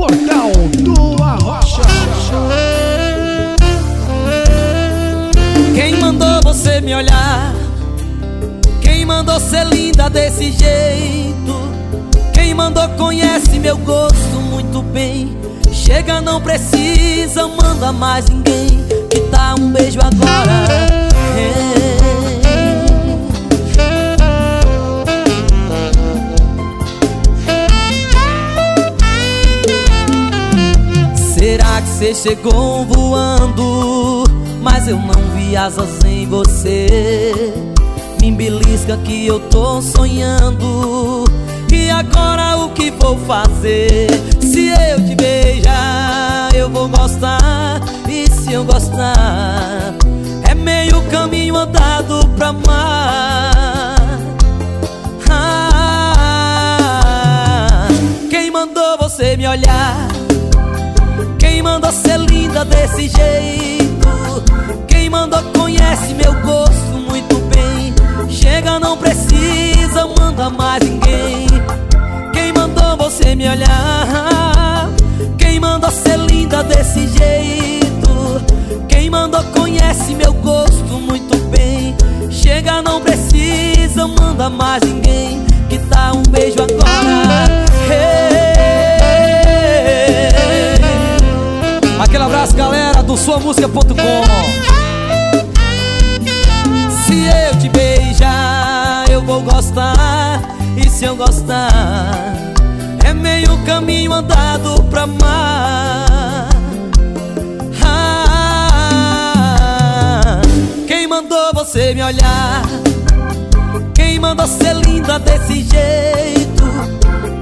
Portal do Arrocha. Quem mandou você me olhar? Quem mandou ser linda desse jeito? Quem mandou conhece meu gosto muito bem. Chega, não precisa, manda mais ninguém. Que tá um beijo agora. Que você chegou voando? Mas eu não vi asas em você Me belisca que eu tô sonhando E agora o que vou fazer? Se eu te beijar, eu vou gostar E se eu gostar É meio caminho andado pra amar ah, Quem mandou você me olhar? Mandou ser linda desse jeito? Quem mandou conhece meu gosto muito bem Chega, não precisa, manda mais ninguém Quem mandou você me olhar? Quem mandou ser linda desse jeito? Quem mandou conhece meu gosto muito bem Chega, não precisa, manda mais ninguém do suamusica.com Se eu te beijar, eu vou gostar E se eu gostar É meio caminho andado pra amar ah, Quem mandou você me olhar? Quem mandou ser linda desse jeito?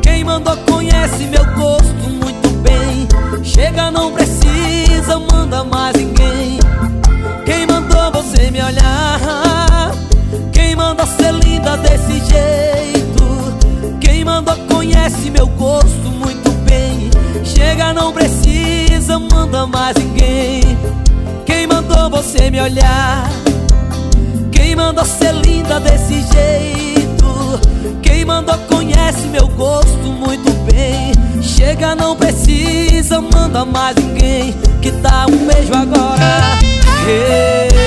Quem mandou conhece meu gosto muito bem Chega, não precisa, manda mais ninguém Quem mandou você me olhar? Quem mandou ser linda desse jeito? Quem mandou conhece meu gosto muito bem Chega, não precisa, manda mais ninguém Quem mandou você me olhar? Quem mandou ser linda desse jeito? Quem mandou conhece meu gosto muito bem Chega, não precisa, manda mais ninguém Que dá um beijo agora hey.